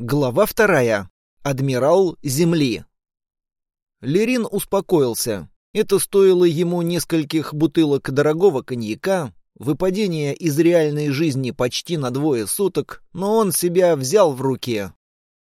Глава вторая. Адмирал Земли. Лерин успокоился. Это стоило ему нескольких бутылок дорогого коньяка, выпадения из реальной жизни почти на двое суток, но он себя взял в руки.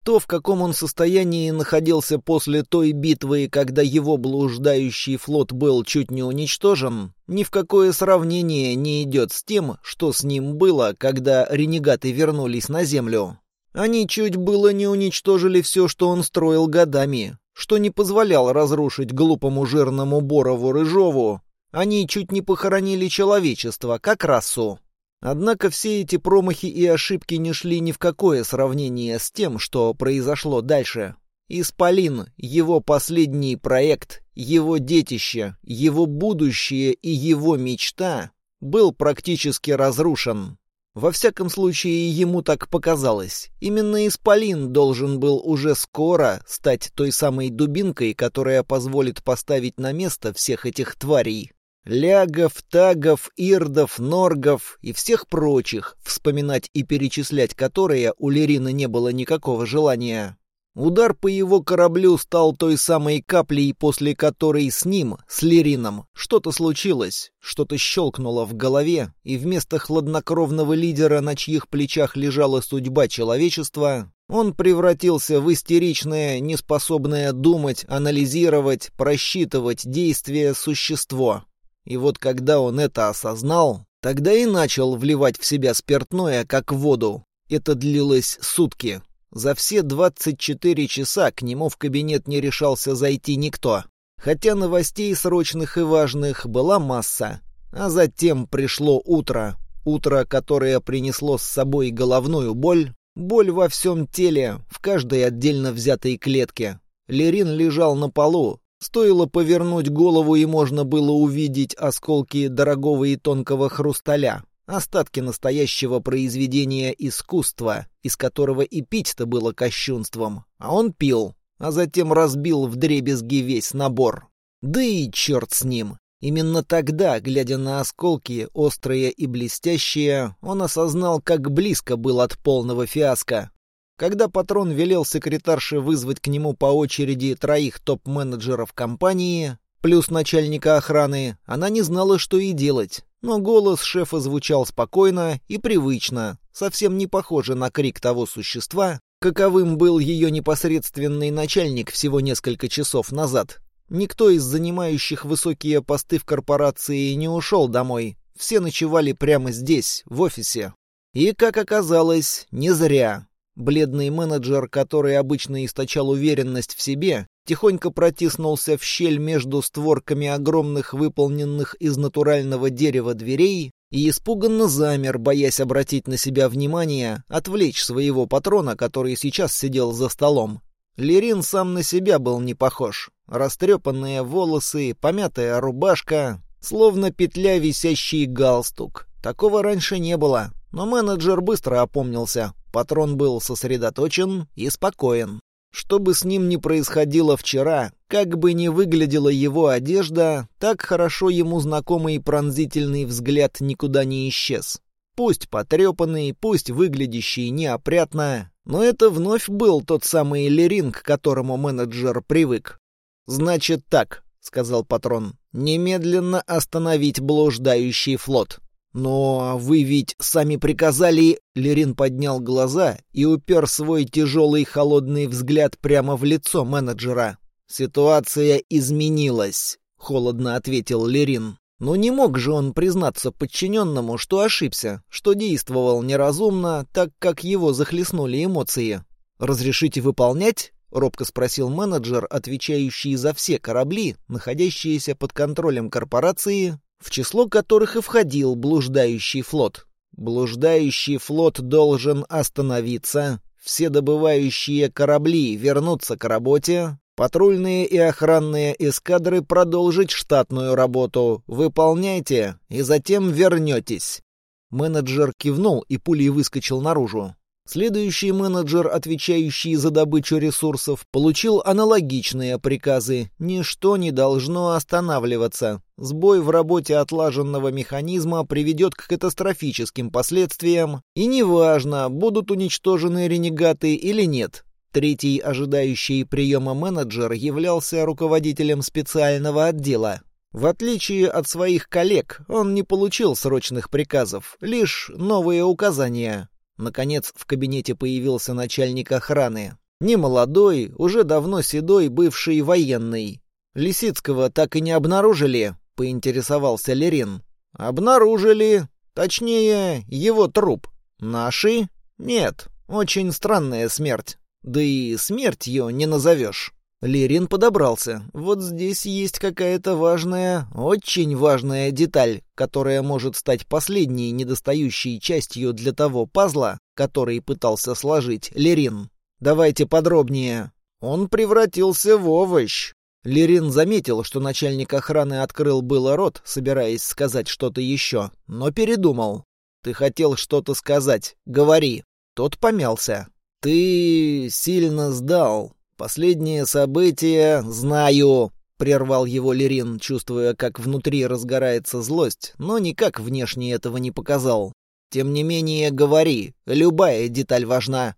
То, в каком он состоянии находился после той битвы, когда его блуждающий флот был чуть не уничтожен, ни в какое сравнение не идет с тем, что с ним было, когда ренегаты вернулись на Землю. Они чуть было не уничтожили все, что он строил годами, что не позволял разрушить глупому жирному Борову Рыжову. Они чуть не похоронили человечество, как расу. Однако все эти промахи и ошибки не шли ни в какое сравнение с тем, что произошло дальше. Исполин, его последний проект, его детище, его будущее и его мечта был практически разрушен. Во всяком случае, ему так показалось. Именно Исполин должен был уже скоро стать той самой дубинкой, которая позволит поставить на место всех этих тварей. Лягов, тагов, ирдов, норгов и всех прочих, вспоминать и перечислять которые у Лерина не было никакого желания. Удар по его кораблю стал той самой каплей, после которой с ним, с Лерином, что-то случилось, что-то щелкнуло в голове, и вместо хладнокровного лидера, на чьих плечах лежала судьба человечества, он превратился в истеричное, неспособное думать, анализировать, просчитывать действия существо. И вот когда он это осознал, тогда и начал вливать в себя спиртное, как воду. Это длилось сутки. За все 24 часа к нему в кабинет не решался зайти никто. Хотя новостей срочных и важных была масса. А затем пришло утро. Утро, которое принесло с собой головную боль, боль во всем теле, в каждой отдельно взятой клетке. Лерин лежал на полу, Стоило повернуть голову, и можно было увидеть осколки дорогого и тонкого хрусталя, остатки настоящего произведения искусства, из которого и пить-то было кощунством. А он пил, а затем разбил в дребезги весь набор. Да и черт с ним. Именно тогда, глядя на осколки, острые и блестящие, он осознал, как близко был от полного фиаско. Когда патрон велел секретарше вызвать к нему по очереди троих топ-менеджеров компании, плюс начальника охраны, она не знала, что и делать. Но голос шефа звучал спокойно и привычно, совсем не похоже на крик того существа, каковым был ее непосредственный начальник всего несколько часов назад. Никто из занимающих высокие посты в корпорации не ушел домой. Все ночевали прямо здесь, в офисе. И, как оказалось, не зря. Бледный менеджер, который обычно источал уверенность в себе, тихонько протиснулся в щель между створками огромных выполненных из натурального дерева дверей и испуганно замер, боясь обратить на себя внимание, отвлечь своего патрона, который сейчас сидел за столом. Лерин сам на себя был не похож. Растрепанные волосы, помятая рубашка, словно петля висящий галстук. Такого раньше не было, но менеджер быстро опомнился. Патрон был сосредоточен и спокоен. Что бы с ним ни происходило вчера, как бы ни выглядела его одежда, так хорошо ему знакомый пронзительный взгляд никуда не исчез. Пусть потрепанный, пусть выглядящий неопрятно, но это вновь был тот самый Лерин, к которому менеджер привык. «Значит так», — сказал патрон, — «немедленно остановить блуждающий флот. «Но вы ведь сами приказали...» Лерин поднял глаза и упер свой тяжелый холодный взгляд прямо в лицо менеджера. «Ситуация изменилась», — холодно ответил Лерин. Но не мог же он признаться подчиненному, что ошибся, что действовал неразумно, так как его захлестнули эмоции. «Разрешите выполнять?» — робко спросил менеджер, отвечающий за все корабли, находящиеся под контролем корпорации, в число которых и входил блуждающий флот. Блуждающий флот должен остановиться, все добывающие корабли вернуться к работе, патрульные и охранные эскадры продолжить штатную работу. Выполняйте, и затем вернетесь. Менеджер кивнул и пулей выскочил наружу. Следующий менеджер, отвечающий за добычу ресурсов, получил аналогичные приказы. Ничто не должно останавливаться. Сбой в работе отлаженного механизма приведет к катастрофическим последствиям, и неважно, будут уничтожены ренегаты или нет. Третий, ожидающий приема менеджер, являлся руководителем специального отдела. В отличие от своих коллег, он не получил срочных приказов, лишь новые указания. Наконец в кабинете появился начальник охраны. Немолодой, уже давно седой бывший военный. Лисицкого так и не обнаружили, поинтересовался Лерин. Обнаружили. Точнее, его труп. Наши? Нет. Очень странная смерть. Да и смертью не назовешь. Лерин подобрался. Вот здесь есть какая-то важная, очень важная деталь, которая может стать последней недостающей частью для того пазла, который пытался сложить Лерин. Давайте подробнее. Он превратился в овощ. Лерин заметил, что начальник охраны открыл было рот, собираясь сказать что-то еще, но передумал. «Ты хотел что-то сказать. Говори». Тот помялся. «Ты сильно сдал. Последние события знаю, прервал его Лерин, чувствуя, как внутри разгорается злость, но никак внешне этого не показал. Тем не менее, говори, любая деталь важна.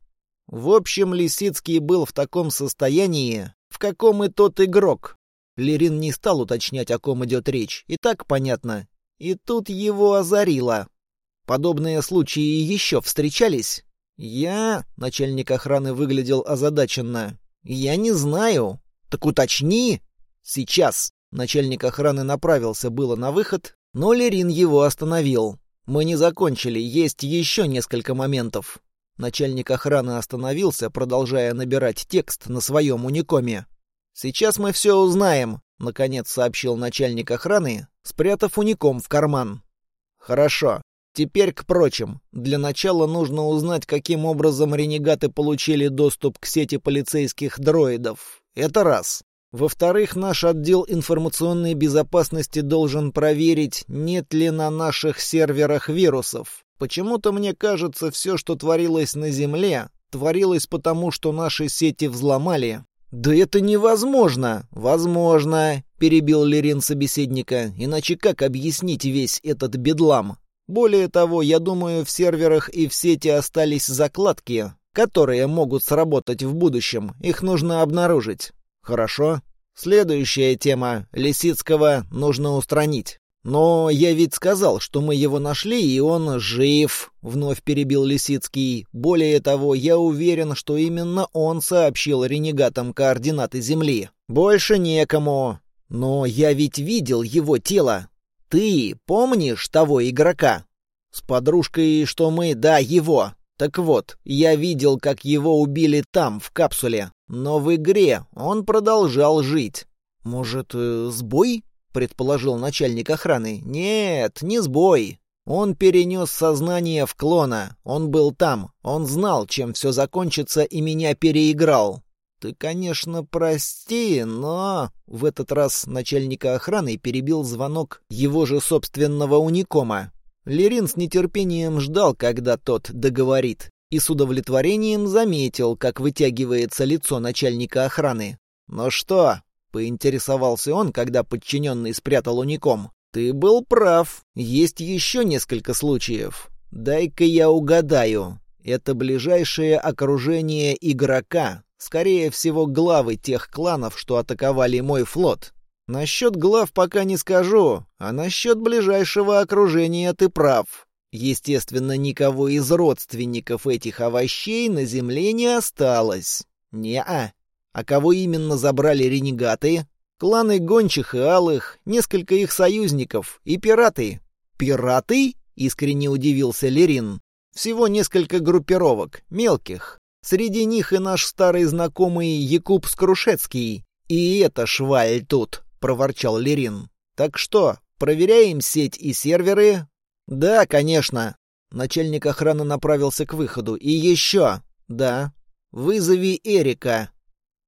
В общем, Лисицкий был в таком состоянии, в каком и тот игрок. Лерин не стал уточнять, о ком идет речь, и так понятно. И тут его озарило. Подобные случаи еще встречались? Я, начальник охраны, выглядел озадаченно. «Я не знаю». «Так уточни». «Сейчас». Начальник охраны направился было на выход, но Лерин его остановил. «Мы не закончили, есть еще несколько моментов». Начальник охраны остановился, продолжая набирать текст на своем уникоме. «Сейчас мы все узнаем», — наконец сообщил начальник охраны, спрятав уником в карман. «Хорошо. Теперь к прочим. Для начала нужно узнать, каким образом ренегаты получили доступ к сети полицейских дроидов. Это раз. Во-вторых, наш отдел информационной безопасности должен проверить, нет ли на наших серверах вирусов. Почему-то мне кажется, все, что творилось на Земле, творилось потому, что наши сети взломали. «Да это невозможно!» «Возможно!» — перебил Лерин собеседника. «Иначе как объяснить весь этот бедлам?» Более того, я думаю, в серверах и в сети остались закладки, которые могут сработать в будущем. Их нужно обнаружить. Хорошо. Следующая тема. Лисицкого нужно устранить. «Но я ведь сказал, что мы его нашли, и он жив», — вновь перебил Лисицкий. «Более того, я уверен, что именно он сообщил ренегатам координаты Земли. Больше некому. Но я ведь видел его тело. Ты помнишь того игрока? С подружкой, что мы, да, его. Так вот, я видел, как его убили там, в капсуле. Но в игре он продолжал жить. Может, э, сбой? предположил начальник охраны. Нет, не сбой. Он перенес сознание в клона. Он был там. Он знал, чем все закончится, и меня переиграл. «Ты, конечно, прости, но...» В этот раз начальника охраны перебил звонок его же собственного уникома. Лерин с нетерпением ждал, когда тот договорит, и с удовлетворением заметил, как вытягивается лицо начальника охраны. «Ну что?» — поинтересовался он, когда подчиненный спрятал уником. «Ты был прав. Есть еще несколько случаев. Дай-ка я угадаю. Это ближайшее окружение игрока, Скорее всего, главы тех кланов, что атаковали мой флот. Насчет глав пока не скажу, а насчет ближайшего окружения ты прав. Естественно, никого из родственников этих овощей на земле не осталось. Не-а. А кого именно забрали ренегаты? Кланы гончих и алых, несколько их союзников и пираты. Пираты? Искренне удивился Лерин. Всего несколько группировок, мелких, Среди них и наш старый знакомый Якуб Скрушецкий. И это шваль тут, проворчал Лерин. Так что, проверяем сеть и серверы? Да, конечно. Начальник охраны направился к выходу. И еще. Да. Вызови Эрика.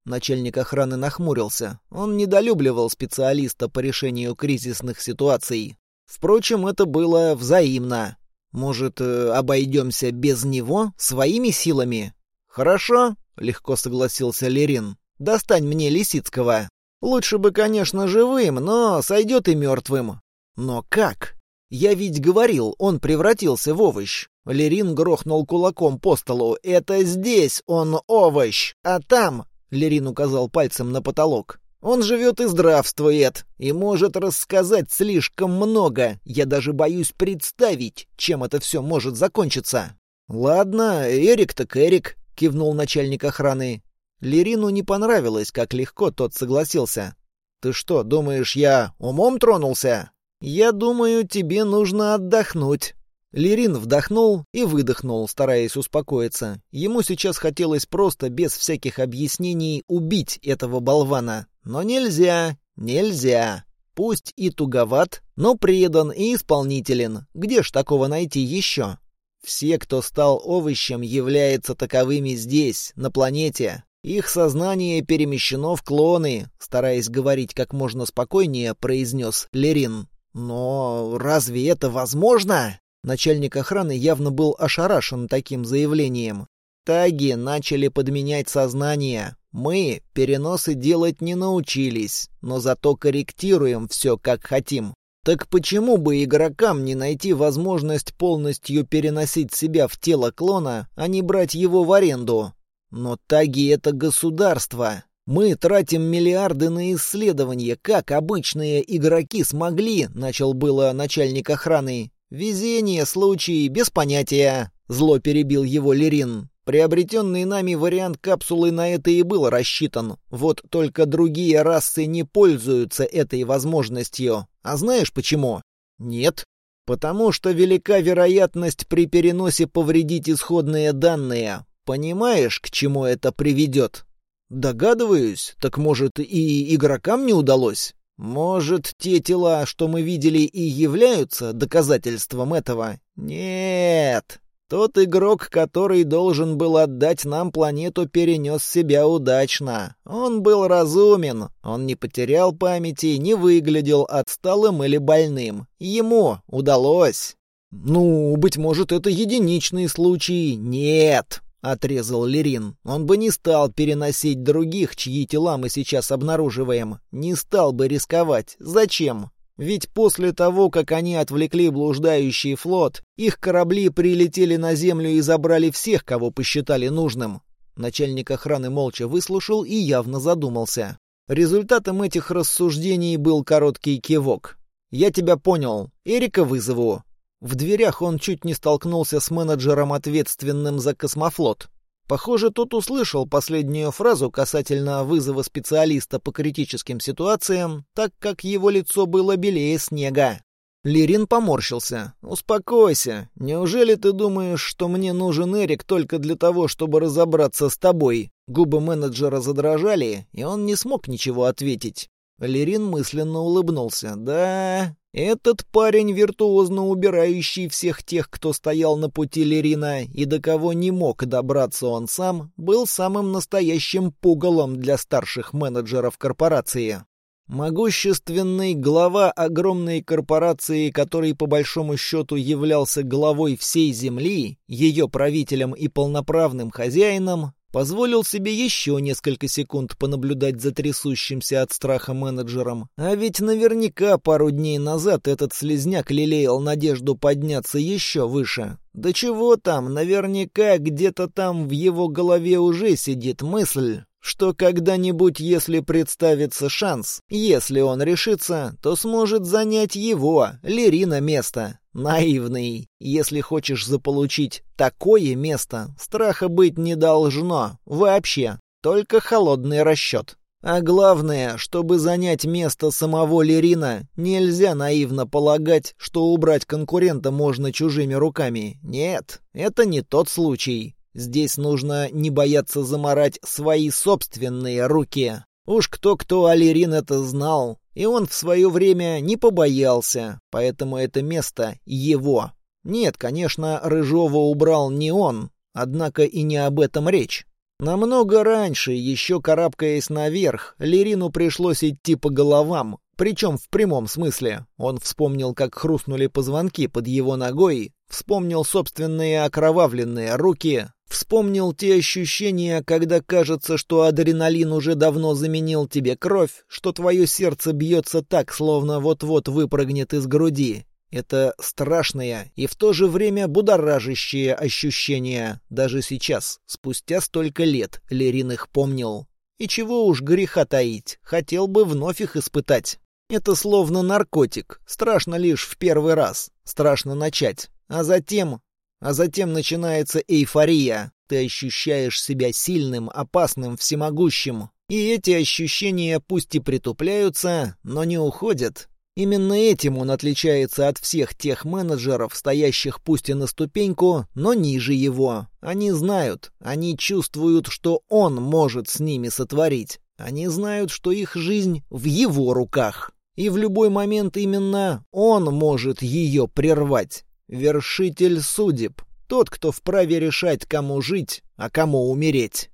Начальник охраны нахмурился. Он недолюбливал специалиста по решению кризисных ситуаций. Впрочем, это было взаимно. Может, э, обойдемся без него, своими силами? Хорошо, легко согласился Лерин. Достань мне Лисицкого. Лучше бы, конечно, живым, но сойдет и мертвым. Но как? Я ведь говорил, он превратился в овощ. Лерин грохнул кулаком по столу. «Это здесь он овощ, а там...» Лерин указал пальцем на потолок. «Он живет и здравствует, и может рассказать слишком много. Я даже боюсь представить, чем это все может закончиться». «Ладно, Эрик так Эрик», — кивнул начальник охраны. Лерину не понравилось, как легко тот согласился. «Ты что, думаешь, я умом тронулся?» «Я думаю, тебе нужно отдохнуть». Лерин вдохнул и выдохнул, стараясь успокоиться. Ему сейчас хотелось просто, без всяких объяснений, убить этого болвана. Но нельзя, нельзя. Пусть и туговат, но предан и исполнителен. Где ж такого найти еще? Все, кто стал овощем, являются таковыми здесь, на планете. Их сознание перемещено в клоны, стараясь говорить как можно спокойнее, произнес Лерин. Но разве это возможно? Начальник охраны явно был ошарашен таким заявлением. Таги начали подменять сознание. Мы переносы делать не научились, но зато корректируем все как хотим. Так почему бы игрокам не найти возможность полностью переносить себя в тело клона, а не брать его в аренду? Но таги — это государство. Мы тратим миллиарды на исследования, как обычные игроки смогли, начал было начальник охраны. Везение, случай, без понятия. Зло перебил его Лерин. Приобретенный нами вариант капсулы на это и был рассчитан. Вот только другие расы не пользуются этой возможностью. А знаешь почему? Нет. Потому что велика вероятность при переносе повредить исходные данные. Понимаешь, к чему это приведет? Догадываюсь, так может и игрокам не удалось? Может, те тела, что мы видели, и являются доказательством этого? Нет. Тот игрок, который должен был отдать нам планету, перенес себя удачно. Он был разумен, он не потерял памяти, не выглядел отсталым или больным. Ему удалось. Ну, быть может, это единичный случай. Нет, — отрезал Лерин. «Он бы не стал переносить других, чьи тела мы сейчас обнаруживаем. Не стал бы рисковать. Зачем? Ведь после того, как они отвлекли блуждающий флот, их корабли прилетели на Землю и забрали всех, кого посчитали нужным». Начальник охраны молча выслушал и явно задумался. Результатом этих рассуждений был короткий кивок. «Я тебя понял. Эрика вызову. В дверях он чуть не столкнулся с менеджером, ответственным за космофлот. Похоже, тот услышал последнюю фразу касательно вызова специалиста по критическим ситуациям, так как его лицо было белее снега. Лирин поморщился. «Успокойся. Неужели ты думаешь, что мне нужен Эрик только для того, чтобы разобраться с тобой?» Губы менеджера задрожали, и он не смог ничего ответить. Лирин мысленно улыбнулся. «Да, этот парень, виртуозно убирающий всех тех, кто стоял на пути Лерина, и до кого не мог добраться он сам, был самым настоящим пугалом для старших менеджеров корпорации. Могущественный глава огромной корпорации, который по большому счету являлся главой всей Земли, ее правителем и полноправным хозяином, Позволил себе еще несколько секунд понаблюдать за трясущимся от страха менеджером. А ведь наверняка пару дней назад этот слезняк лелеял надежду подняться еще выше. Да чего там, наверняка где-то там в его голове уже сидит мысль, что когда-нибудь, если представится шанс, если он решится, то сможет занять его, Лерина, место. Наивный. Если хочешь заполучить такое место, страха быть не должно. Вообще. Только холодный расчет. А главное, чтобы занять место самого Лерина, нельзя наивно полагать, что убрать конкурента можно чужими руками. Нет, это не тот случай. Здесь нужно не бояться заморать свои собственные руки. Уж кто-кто, а Лерин это знал. И он в свое время не побоялся, поэтому это место его. Нет, конечно, Рыжова убрал не он, однако и не об этом речь. Намного раньше, еще карабкаясь наверх, Лерину пришлось идти по головам, причем в прямом смысле. Он вспомнил, как хрустнули позвонки под его ногой, Вспомнил собственные окровавленные руки, вспомнил те ощущения, когда кажется, что адреналин уже давно заменил тебе кровь, что твое сердце бьется так, словно вот-вот выпрыгнет из груди. Это страшное и в то же время будоражащее ощущение. Даже сейчас, спустя столько лет, Лерин их помнил. И чего уж греха таить, хотел бы вновь их испытать. Это словно наркотик, страшно лишь в первый раз, страшно начать. А затем... А затем начинается эйфория. Ты ощущаешь себя сильным, опасным, всемогущим. И эти ощущения пусть и притупляются, но не уходят. Именно этим он отличается от всех тех менеджеров, стоящих пусть и на ступеньку, но ниже его. Они знают, они чувствуют, что он может с ними сотворить. Они знают, что их жизнь в его руках. И в любой момент именно он может ее прервать. Вершитель судеб. Тот, кто вправе решать, кому жить, а кому умереть.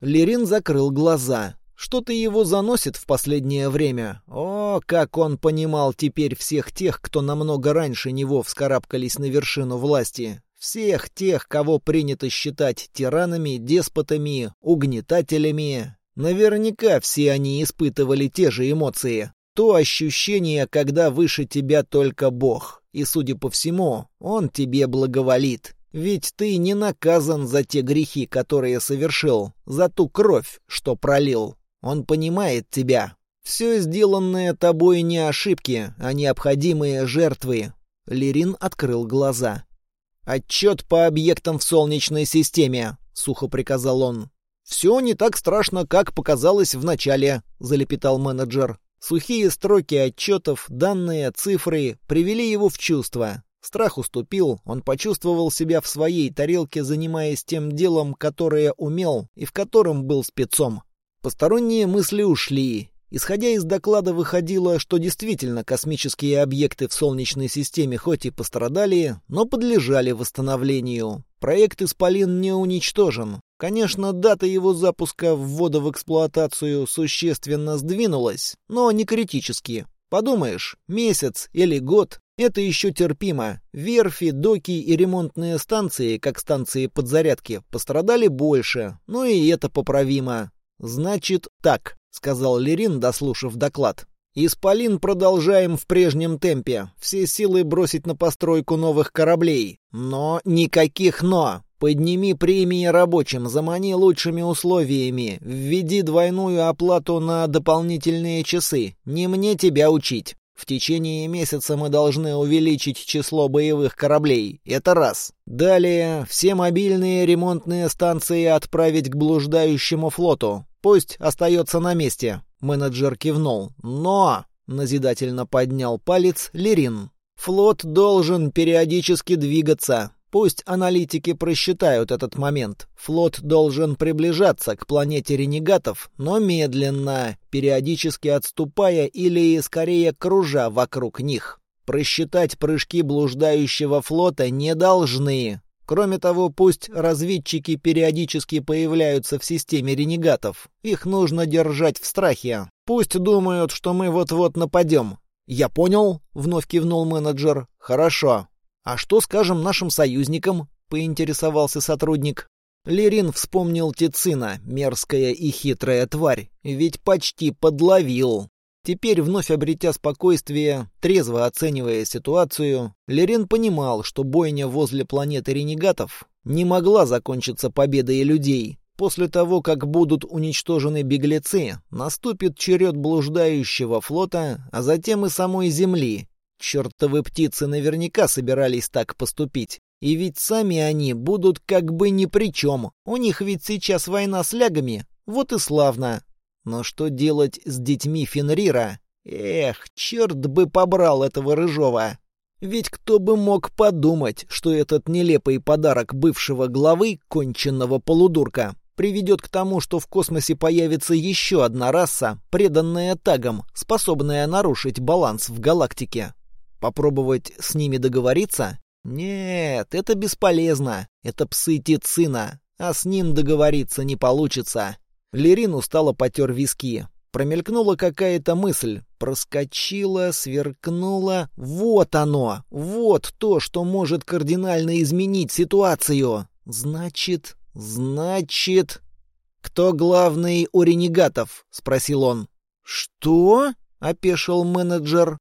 Лерин закрыл глаза. Что-то его заносит в последнее время. О, как он понимал теперь всех тех, кто намного раньше него вскарабкались на вершину власти. Всех тех, кого принято считать тиранами, деспотами, угнетателями. Наверняка все они испытывали те же эмоции. То ощущение, когда выше тебя только Бог и, судя по всему, он тебе благоволит. Ведь ты не наказан за те грехи, которые совершил, за ту кровь, что пролил. Он понимает тебя. Все сделанное тобой не ошибки, а необходимые жертвы. Лерин открыл глаза. «Отчет по объектам в Солнечной системе», — сухо приказал он. «Все не так страшно, как показалось вначале», — залепетал менеджер. Сухие строки отчетов, данные, цифры привели его в чувство. Страх уступил, он почувствовал себя в своей тарелке, занимаясь тем делом, которое умел и в котором был спецом. Посторонние мысли ушли. Исходя из доклада выходило, что действительно космические объекты в Солнечной системе хоть и пострадали, но подлежали восстановлению. Проект «Исполин» не уничтожен. Конечно, дата его запуска ввода в эксплуатацию существенно сдвинулась, но не критически. Подумаешь, месяц или год — это еще терпимо. Верфи, доки и ремонтные станции, как станции подзарядки, пострадали больше, но и это поправимо. «Значит, так», — сказал Лерин, дослушав доклад. «Исполин продолжаем в прежнем темпе. Все силы бросить на постройку новых кораблей. Но никаких «но». Подними премии рабочим, замани лучшими условиями, введи двойную оплату на дополнительные часы. Не мне тебя учить. В течение месяца мы должны увеличить число боевых кораблей. Это раз. Далее, все мобильные ремонтные станции отправить к блуждающему флоту. Пусть остается на месте. Менеджер кивнул. Но, назидательно поднял палец Лерин. Флот должен периодически двигаться. Пусть аналитики просчитают этот момент. Флот должен приближаться к планете ренегатов, но медленно, периодически отступая или, скорее, кружа вокруг них. Просчитать прыжки блуждающего флота не должны. Кроме того, пусть разведчики периодически появляются в системе ренегатов. Их нужно держать в страхе. Пусть думают, что мы вот-вот нападем. «Я понял», — вновь кивнул менеджер. «Хорошо. «А что скажем нашим союзникам?» — поинтересовался сотрудник. Лерин вспомнил Тицина, мерзкая и хитрая тварь, ведь почти подловил. Теперь, вновь обретя спокойствие, трезво оценивая ситуацию, Лерин понимал, что бойня возле планеты ренегатов не могла закончиться победой людей. После того, как будут уничтожены беглецы, наступит черед блуждающего флота, а затем и самой Земли, Чертовы птицы наверняка собирались так поступить. И ведь сами они будут как бы ни при чем. У них ведь сейчас война с лягами. Вот и славно. Но что делать с детьми Фенрира? Эх, черт бы побрал этого рыжого. Ведь кто бы мог подумать, что этот нелепый подарок бывшего главы, конченного полудурка, приведет к тому, что в космосе появится еще одна раса, преданная тагам, способная нарушить баланс в галактике. Попробовать с ними договориться? Нет, это бесполезно. Это псы Тицина, а с ним договориться не получится. Лерин устало потер виски. Промелькнула какая-то мысль. Проскочила, сверкнула. Вот оно! Вот то, что может кардинально изменить ситуацию. Значит, значит... «Кто главный у ренегатов?» — спросил он. «Что?» — опешил менеджер.